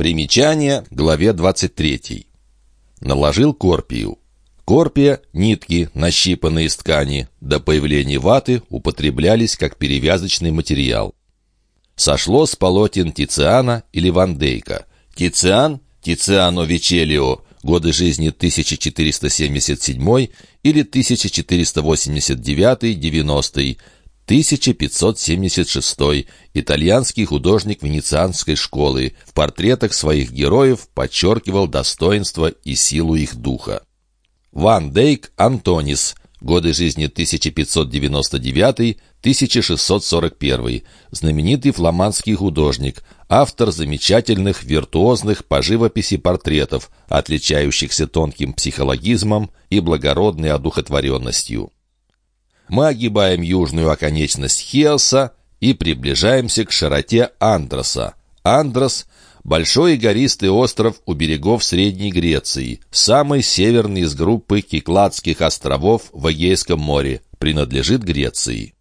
Примечание главе 23. Наложил корпию. Корпия, нитки, нащипанные из ткани, до появления ваты употреблялись как перевязочный материал. Сошло с полотен Тициана или Ван Дейка. Тициан, Тициано Вечелио, годы жизни 1477 или 1489-90, 1576 итальянский художник венецианской школы, в портретах своих героев подчеркивал достоинство и силу их духа. Ван Дейк Антонис, годы жизни 1599-1641, знаменитый фламандский художник, автор замечательных виртуозных по живописи портретов, отличающихся тонким психологизмом и благородной одухотворенностью мы огибаем южную оконечность Хиоса и приближаемся к широте Андроса. Андрос – большой гористый остров у берегов Средней Греции, самый северный из группы Кикладских островов в Эгейском море, принадлежит Греции.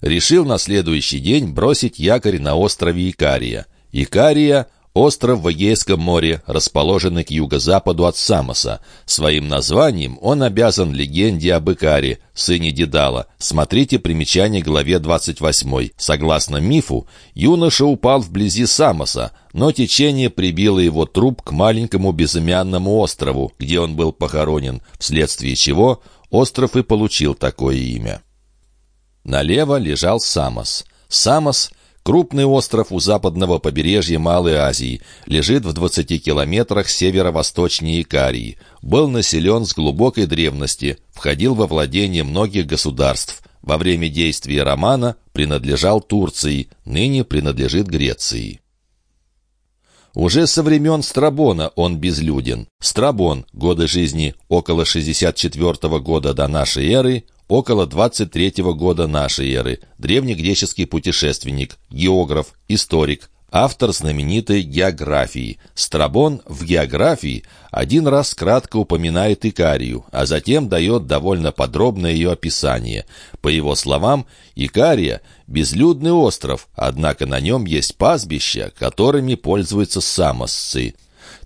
Решил на следующий день бросить якорь на острове Икария. Икария Остров в Эгейском море, расположенный к юго-западу от Самоса. Своим названием он обязан легенде об Икаре, сыне Дедала. Смотрите примечание главе 28. Согласно мифу, юноша упал вблизи Самоса, но течение прибило его труп к маленькому безымянному острову, где он был похоронен, вследствие чего остров и получил такое имя. Налево лежал Самос. Самос Крупный остров у западного побережья Малой Азии лежит в 20 километрах северо-восточнее Икарии. Был населен с глубокой древности, входил во владение многих государств. Во время действия романа принадлежал Турции, ныне принадлежит Греции. Уже со времен Страбона он безлюден. Страбон, годы жизни около 64 года до нашей эры, около 23 года нашей эры, древнегреческий путешественник, географ, историк, автор знаменитой географии. Страбон в географии один раз кратко упоминает Икарию, а затем дает довольно подробное ее описание. По его словам, Икария – безлюдный остров, однако на нем есть пастбища, которыми пользуются самосцы.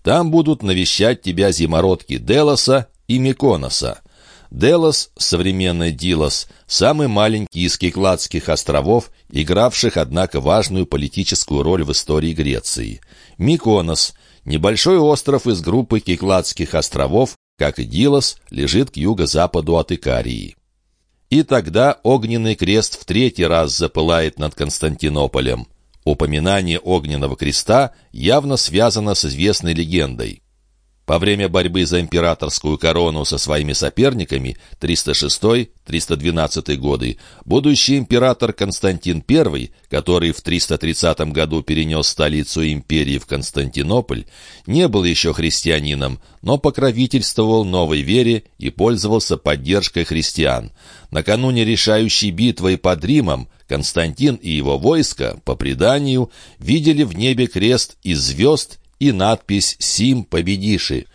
Там будут навещать тебя зимородки Делоса и Миконоса. Делос, современный Дилос, самый маленький из Кикладских островов, игравших, однако, важную политическую роль в истории Греции. Миконос, небольшой остров из группы Кикладских островов, как и Дилос, лежит к юго-западу от Икарии. И тогда огненный крест в третий раз запылает над Константинополем. Упоминание огненного креста явно связано с известной легендой. Во время борьбы за императорскую корону со своими соперниками 306-312 годы будущий император Константин I, который в 330 году перенес столицу империи в Константинополь, не был еще христианином, но покровительствовал новой вере и пользовался поддержкой христиан. Накануне решающей битвы под Римом Константин и его войско, по преданию, видели в небе крест из звезд и надпись «Сим победиши».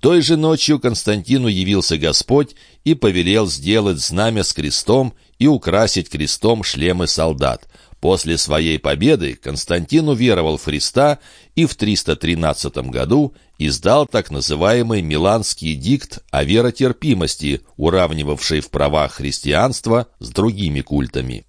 Той же ночью Константину явился Господь и повелел сделать знамя с крестом и украсить крестом шлемы солдат. После своей победы Константин уверовал в Христа и в 313 году издал так называемый Миланский дикт о веротерпимости, уравнивавший в правах христианства с другими культами.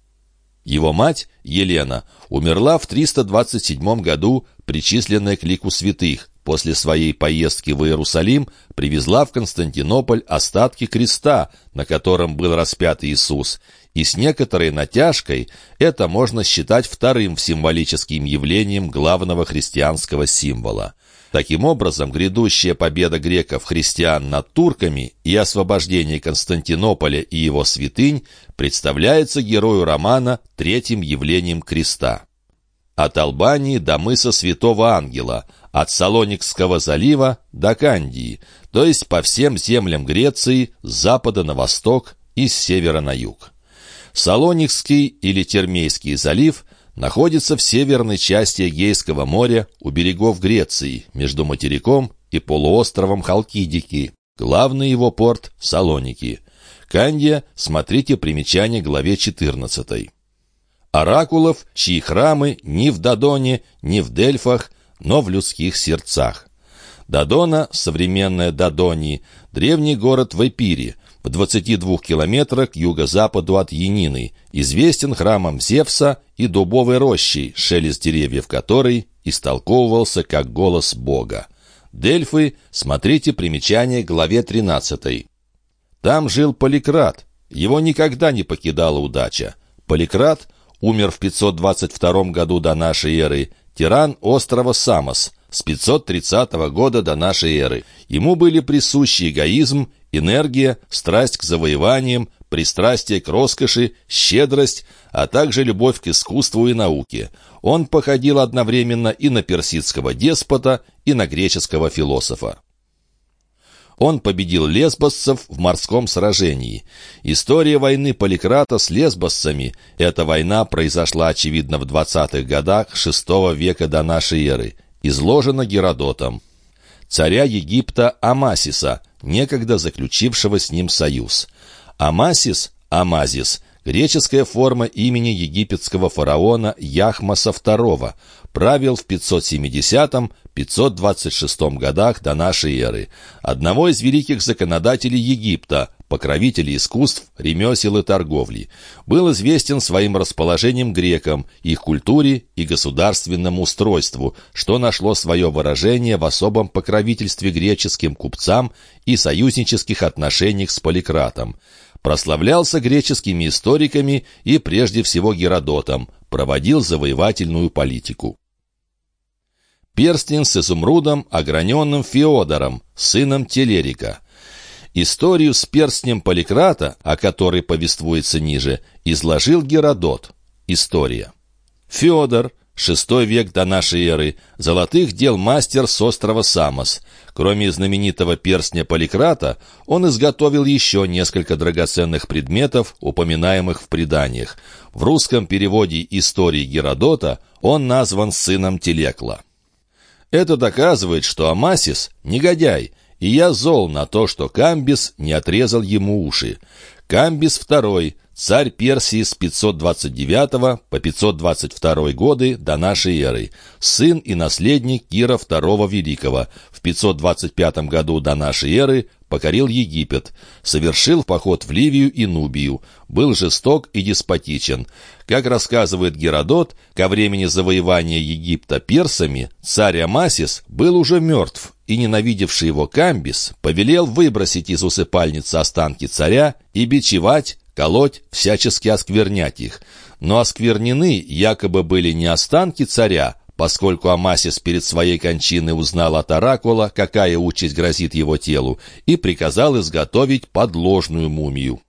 Его мать, Елена, умерла в 327 году, причисленная к лику святых. После своей поездки в Иерусалим привезла в Константинополь остатки креста, на котором был распят Иисус, и с некоторой натяжкой это можно считать вторым символическим явлением главного христианского символа. Таким образом, грядущая победа греков-христиан над турками и освобождение Константинополя и его святынь представляется герою романа третьим явлением креста. От Албании до мыса Святого Ангела, от Салоникского залива до Кандии, то есть по всем землям Греции с запада на восток и с севера на юг. Салоникский или Термейский залив – находится в северной части Эгейского моря у берегов Греции, между материком и полуостровом Халкидики. Главный его порт – Салоники. Кандия, смотрите примечание главе 14. Оракулов, чьи храмы ни в Дадоне, ни в Дельфах, но в людских сердцах. Додона, современная Додони, древний город в Эпире, в 22 километрах к юго-западу от Янины, известен храмом Зевса и дубовой рощей, шелест деревьев которой истолковывался как голос Бога. Дельфы, смотрите примечание главе 13. Там жил Поликрат, его никогда не покидала удача. Поликрат умер в 522 году до нашей эры, тиран острова Самос, с 530 года до нашей эры. Ему были присущи эгоизм, энергия, страсть к завоеваниям, пристрастие к роскоши, щедрость, а также любовь к искусству и науке. Он походил одновременно и на персидского деспота, и на греческого философа. Он победил лесбосцев в морском сражении. История войны Поликрата с лесбосцами – эта война произошла, очевидно, в 20-х годах VI века до нашей эры – изложено Геродотом. Царя Египта Амасиса, некогда заключившего с ним союз. Амасис, Амазис, греческая форма имени египетского фараона Яхмаса II, правил в 570-526 годах до нашей эры, одного из великих законодателей Египта, покровителей искусств, ремесел и торговли. Был известен своим расположением грекам, их культуре и государственному устройству, что нашло свое выражение в особом покровительстве греческим купцам и союзнических отношениях с Поликратом. Прославлялся греческими историками и прежде всего Геродотом, проводил завоевательную политику. Перстень с изумрудом, ограненным Феодором, сыном Телерика – Историю с перстнем Поликрата, о которой повествуется ниже, изложил Геродот. История. Федор, шестой век до нашей эры, золотых дел мастер с острова Самос. Кроме знаменитого перстня Поликрата, он изготовил еще несколько драгоценных предметов, упоминаемых в преданиях. В русском переводе истории Геродота он назван сыном Телекла. Это доказывает, что Амасис – негодяй – и я зол на то, что Камбис не отрезал ему уши. Камбис II, царь Персии с 529 по 522 годы до нашей эры, сын и наследник Кира II Великого, в 525 году до нашей эры покорил Египет, совершил поход в Ливию и Нубию, был жесток и деспотичен. Как рассказывает Геродот, ко времени завоевания Египта персами царь Амасис был уже мертв, и ненавидевший его Камбис повелел выбросить из усыпальницы останки царя и бичевать, колоть, всячески осквернять их. Но осквернены якобы были не останки царя, поскольку Амасис перед своей кончиной узнал от Оракула, какая участь грозит его телу, и приказал изготовить подложную мумию.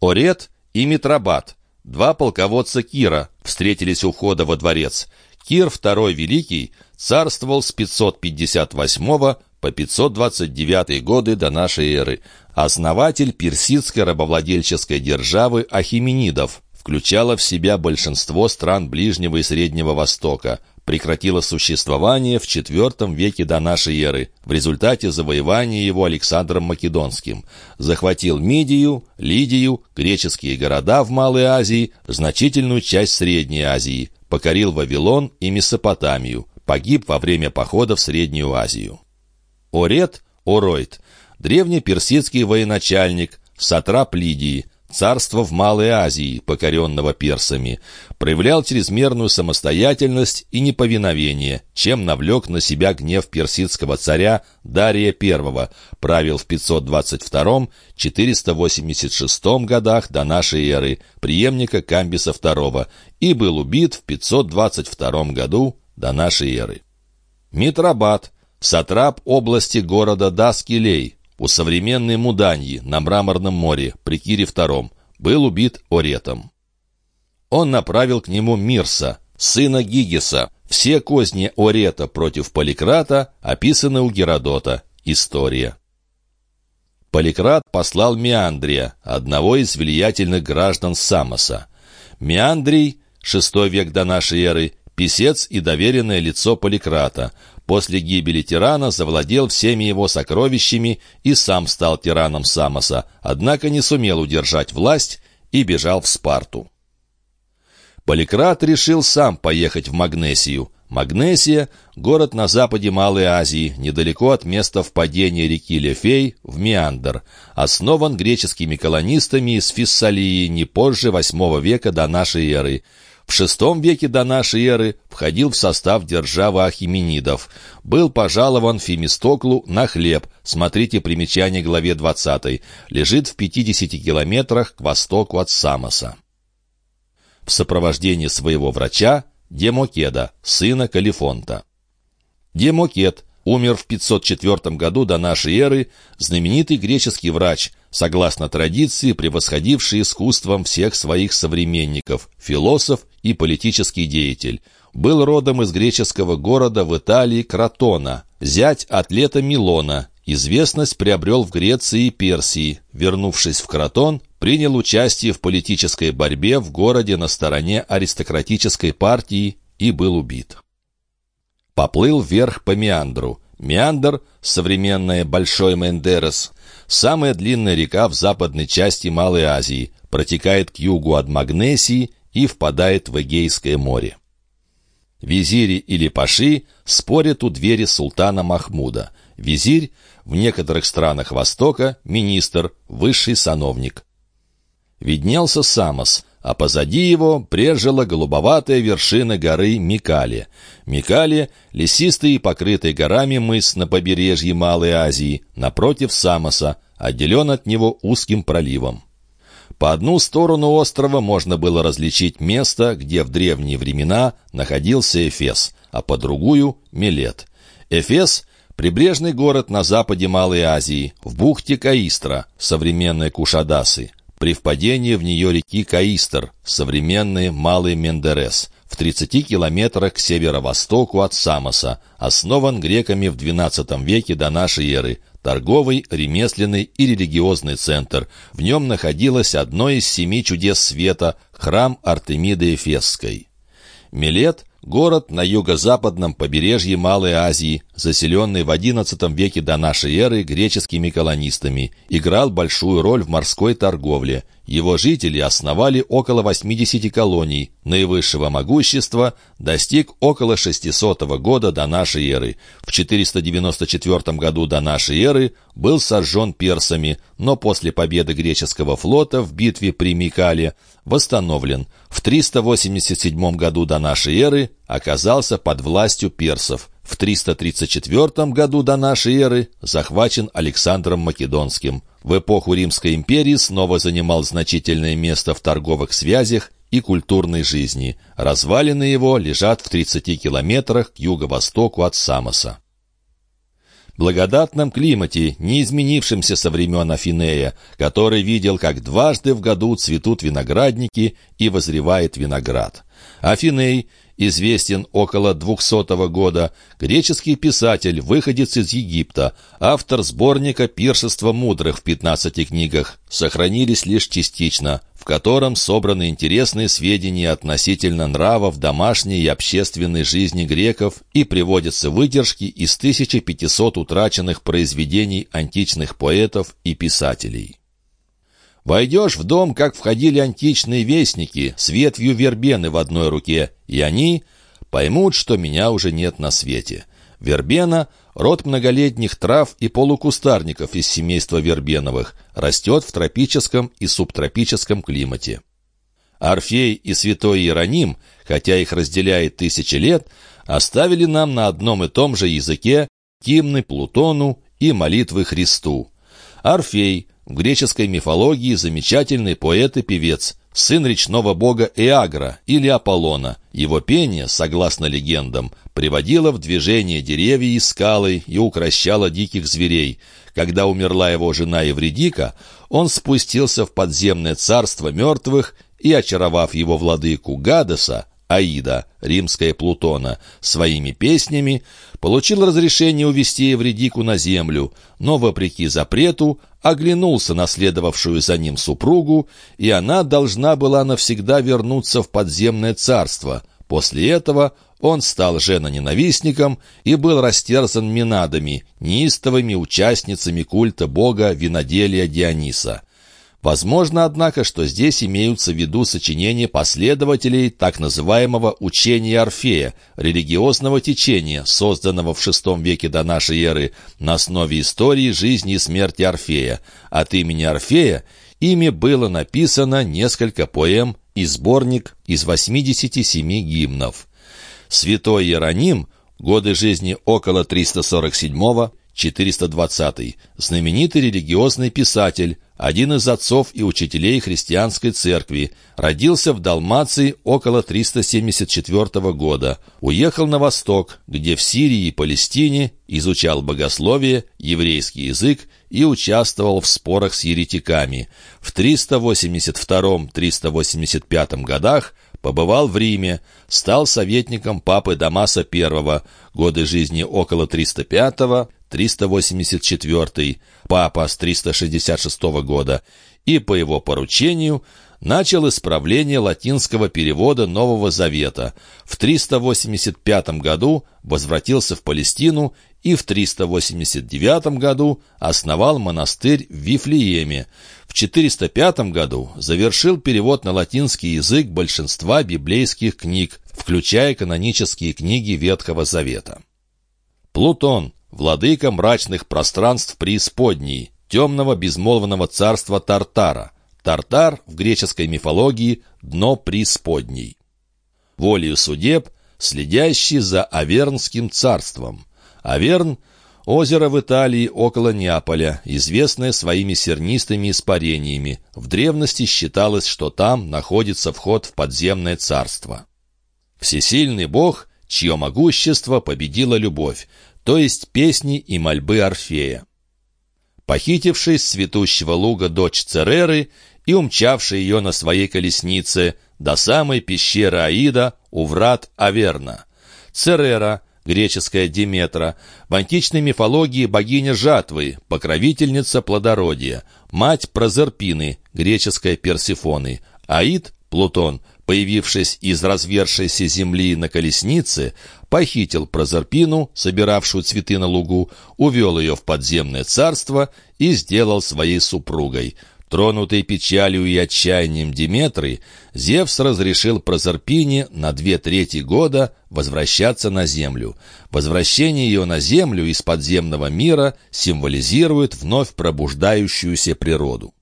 Орет и Митрабат, два полководца Кира, встретились у входа во дворец. Кир II Великий царствовал с 558 по 529 годы до нашей эры, основатель персидской рабовладельческой державы Ахименидов, включала в себя большинство стран Ближнего и Среднего Востока, прекратила существование в IV веке до нашей эры в результате завоевания его Александром Македонским. Захватил Мидию, Лидию, греческие города в Малой Азии, значительную часть Средней Азии, покорил Вавилон и Месопотамию, погиб во время похода в Среднюю Азию. Орет, Оройт, древний персидский военачальник, сатрап Лидии – царства в Малой Азии, покоренного персами, проявлял чрезмерную самостоятельность и неповиновение, чем навлек на себя гнев персидского царя Дария I, правил в 522-486 годах до нашей эры, преемника Камбиса II, и был убит в 522 году до нашей эры. Митрабат, сатрап области города Даскилей, у современной Муданьи на Мраморном море при Кире II был убит Оретом. Он направил к нему Мирса, сына Гигиса. Все козни Орета против Поликрата описаны у Геродота. История. Поликрат послал Меандрия, одного из влиятельных граждан Самоса. Меандрий, шестой век до нашей эры, писец и доверенное лицо Поликрата, После гибели тирана завладел всеми его сокровищами и сам стал тираном Самоса, однако не сумел удержать власть и бежал в Спарту. Поликрат решил сам поехать в Магнесию, Магнесия – город на западе Малой Азии, недалеко от места впадения реки Лефей в Меандр. Основан греческими колонистами из Фессалии не позже VIII века до нашей эры. В VI веке до нашей эры входил в состав державы Ахименидов. Был пожалован Фемистоклу на хлеб, смотрите примечание главе 20, лежит в 50 километрах к востоку от Самоса. В сопровождении своего врача Демокеда, сына Калифонта. Демокед умер в 504 году до нашей эры, знаменитый греческий врач, согласно традиции, превосходивший искусством всех своих современников, философ и политический деятель. Был родом из греческого города в Италии Кротона, зять атлета Милона, Известность приобрел в Греции и Персии. Вернувшись в Кротон, принял участие в политической борьбе в городе на стороне аристократической партии и был убит. Поплыл вверх по Меандру. Меандр, современная Большой Мендерес, самая длинная река в западной части Малой Азии, протекает к югу от Магнесии и впадает в Эгейское море. Визири или паши спорят у двери султана Махмуда. Визирь в некоторых странах Востока министр, высший сановник. Виднелся Самос, а позади его прежила голубоватая вершина горы Микали. Микали — лесистый и покрытый горами мыс на побережье Малой Азии, напротив Самоса, отделен от него узким проливом. По одну сторону острова можно было различить место, где в древние времена находился Эфес, а по другую — Милет. Эфес Прибрежный город на западе Малой Азии, в бухте Каистра, современной Кушадасы, при впадении в нее реки Каистр, современный Малый Мендерес, в 30 километрах к северо-востоку от Самоса, основан греками в XII веке до нашей эры, торговый, ремесленный и религиозный центр. В нем находилось одно из семи чудес света – храм Артемиды Эфесской. Милет Город на юго-западном побережье Малой Азии, заселенный в XI веке до нашей эры греческими колонистами, играл большую роль в морской торговле. Его жители основали около 80 колоний. Наивысшего могущества достиг около 600 года до нашей эры. В 494 году до нашей эры был сожжен персами, но после победы греческого флота в битве при Микале восстановлен. В 387 году до нашей эры оказался под властью персов. В 334 году до нашей эры захвачен Александром Македонским. В эпоху Римской империи снова занимал значительное место в торговых связях и культурной жизни. Развалины его лежат в 30 километрах к юго-востоку от Самоса благодатном климате, не изменившемся со времен Афинея, который видел, как дважды в году цветут виноградники и возревает виноград. Афиней известен около 200 года, греческий писатель, выходец из Египта, автор сборника «Пиршество мудрых» в 15 книгах, сохранились лишь частично, в котором собраны интересные сведения относительно нравов домашней и общественной жизни греков и приводятся выдержки из 1500 утраченных произведений античных поэтов и писателей. Войдешь в дом, как входили античные вестники, с ветвью вербены в одной руке, и они поймут, что меня уже нет на свете. Вербена — род многолетних трав и полукустарников из семейства вербеновых, растет в тропическом и субтропическом климате. Орфей и святой Иероним, хотя их разделяет тысячи лет, оставили нам на одном и том же языке гимны Плутону и молитвы Христу. Орфей в греческой мифологии замечательный поэт и певец, сын речного бога Эагра или Аполлона. Его пение, согласно легендам, приводило в движение деревья и скалы и укращало диких зверей. Когда умерла его жена Евредика, он спустился в подземное царство мертвых и, очаровав его владыку Гадеса, Аида, римская Плутона, своими песнями, получил разрешение увести Евредику на землю, но, вопреки запрету, оглянулся на следовавшую за ним супругу, и она должна была навсегда вернуться в подземное царство. После этого он стал женоненавистником и был растерзан Минадами, неистовыми участницами культа бога виноделия Диониса. Возможно, однако, что здесь имеются в виду сочинения последователей так называемого учения Орфея, религиозного течения, созданного в VI веке до нашей эры на основе истории жизни и смерти Орфея. От имени Орфея ими было написано несколько поэм и сборник из 87 гимнов. Святой Иероним, годы жизни около 347 420 знаменитый религиозный писатель, один из отцов и учителей христианской церкви, родился в Далмации около 374 года, уехал на восток, где в Сирии и Палестине изучал богословие, еврейский язык и участвовал в спорах с еретиками. В 382-385 годах побывал в Риме, стал советником папы Дамаса I, годы жизни около 305 384, папа с 366 года, и по его поручению начал исправление латинского перевода Нового Завета. В 385 году возвратился в Палестину и в 389 году основал монастырь в Вифлееме. В 405 году завершил перевод на латинский язык большинства библейских книг, включая канонические книги Ветхого Завета. Плутон владыка мрачных пространств преисподней, темного безмолвного царства Тартара. Тартар в греческой мифологии – дно преисподней. Волею судеб, следящий за Авернским царством. Аверн – озеро в Италии около Неаполя, известное своими сернистыми испарениями. В древности считалось, что там находится вход в подземное царство. Всесильный бог, чье могущество победила любовь, то есть песни и мольбы Орфея. Похитивший с цветущего луга дочь Цереры и умчавший ее на своей колеснице до самой пещеры Аида у врат Аверна. Церера, греческая Диметра, в античной мифологии богиня жатвы, покровительница плодородия, мать Прозерпины, греческая Персифоны, Аид, Плутон, появившись из развершейся земли на колеснице, похитил Прозерпину, собиравшую цветы на лугу, увел ее в подземное царство и сделал своей супругой. Тронутый печалью и отчаянием Диметры, Зевс разрешил Прозерпине на две трети года возвращаться на землю. Возвращение ее на землю из подземного мира символизирует вновь пробуждающуюся природу.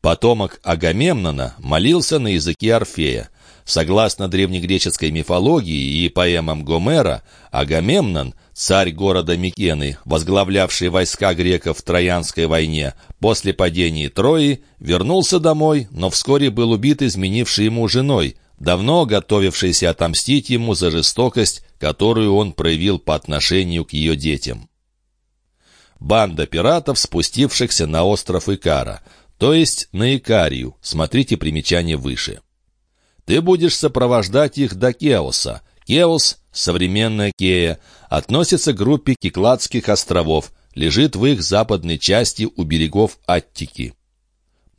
Потомок Агамемнона молился на языке Орфея. Согласно древнегреческой мифологии и поэмам Гомера, Агамемнон, царь города Микены, возглавлявший войска греков в Троянской войне, после падения Трои, вернулся домой, но вскоре был убит изменившей ему женой, давно готовившейся отомстить ему за жестокость, которую он проявил по отношению к ее детям. Банда пиратов, спустившихся на остров Икара – то есть на Икарию, смотрите примечание выше. Ты будешь сопровождать их до Кеоса. Кеос, современная Кея, относится к группе Кикладских островов, лежит в их западной части у берегов Аттики.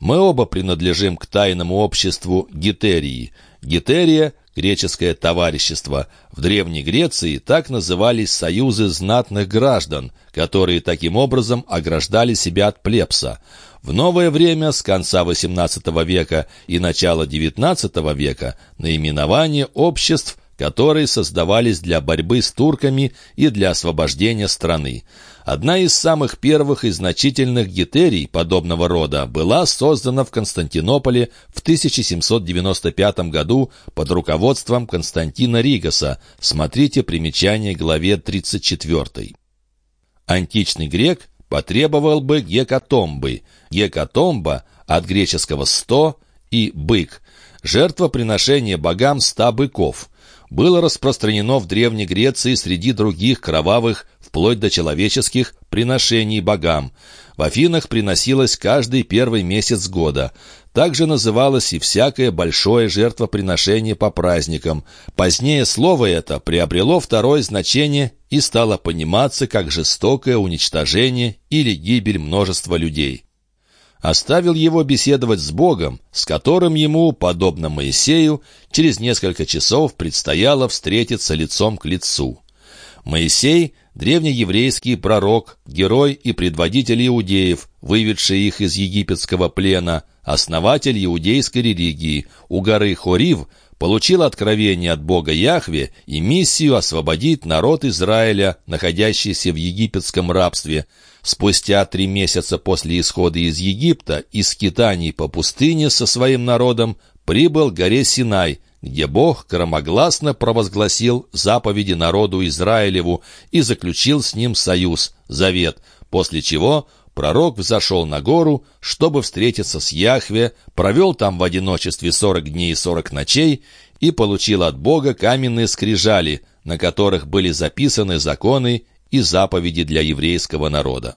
Мы оба принадлежим к тайному обществу Гетерии. Гетерия – греческое товарищество. В Древней Греции так назывались союзы знатных граждан, которые таким образом ограждали себя от плебса. В новое время, с конца XVIII века и начала XIX века, наименование обществ, которые создавались для борьбы с турками и для освобождения страны. Одна из самых первых и значительных гетерий подобного рода была создана в Константинополе в 1795 году под руководством Константина Ригаса. Смотрите примечание главе 34. Античный грек потребовал бы гекатомбы. Гекатомба от греческого «сто» и «бык» — жертвоприношение богам ста быков — было распространено в Древней Греции среди других кровавых, вплоть до человеческих, приношений богам. В Афинах приносилось каждый первый месяц года. Также называлось и всякое большое жертвоприношение по праздникам. Позднее слово это приобрело второе значение и стало пониматься как жестокое уничтожение или гибель множества людей. Оставил его беседовать с Богом, с которым ему, подобно Моисею, через несколько часов предстояло встретиться лицом к лицу. Моисей древнееврейский пророк, герой и предводитель иудеев, выведший их из египетского плена, основатель иудейской религии, у горы Хорив, получил откровение от Бога Яхве и миссию освободить народ Израиля, находящийся в египетском рабстве. Спустя три месяца после исхода из Египта и скитаний по пустыне со своим народом прибыл к горе Синай, где Бог громогласно провозгласил заповеди народу Израилеву и заключил с ним союз, завет, после чего пророк взошел на гору, чтобы встретиться с Яхве, провел там в одиночестве сорок дней и сорок ночей и получил от Бога каменные скрижали, на которых были записаны законы и заповеди для еврейского народа.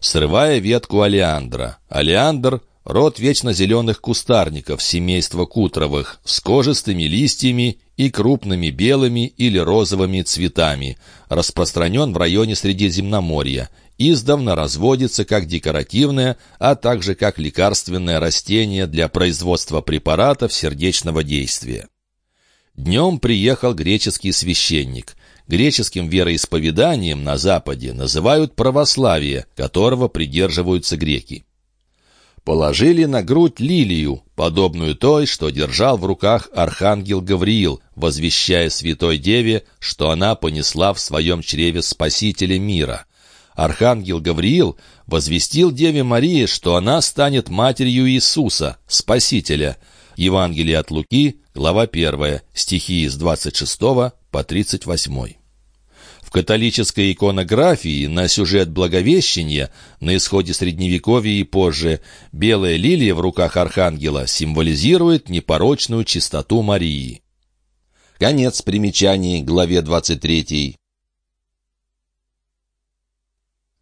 Срывая ветку алиандра, алиандр Род вечно зеленых кустарников семейства кутровых с кожистыми листьями и крупными белыми или розовыми цветами, распространен в районе Средиземноморья, издавна разводится как декоративное, а также как лекарственное растение для производства препаратов сердечного действия. Днем приехал греческий священник. Греческим вероисповеданием на Западе называют православие, которого придерживаются греки положили на грудь лилию, подобную той, что держал в руках архангел Гавриил, возвещая Святой Деве, что она понесла в своем чреве Спасителя мира. Архангел Гавриил возвестил Деве Марии, что она станет матерью Иисуса, Спасителя. Евангелие от Луки, глава 1, стихи с 26 по 38. В католической иконографии на сюжет Благовещения на исходе Средневековья и позже белая лилия в руках архангела символизирует непорочную чистоту Марии. Конец примечаний, главе 23.